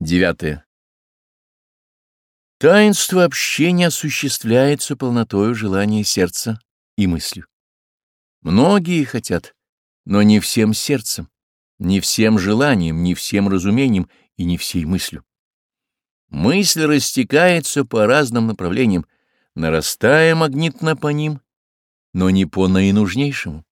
Девятое. Таинство общения осуществляется полнотою желания сердца и мыслью. Многие хотят, но не всем сердцем, не всем желанием, не всем разумением и не всей мыслью. Мысль растекается по разным направлениям, нарастая магнитно по ним, но не по наинужнейшему.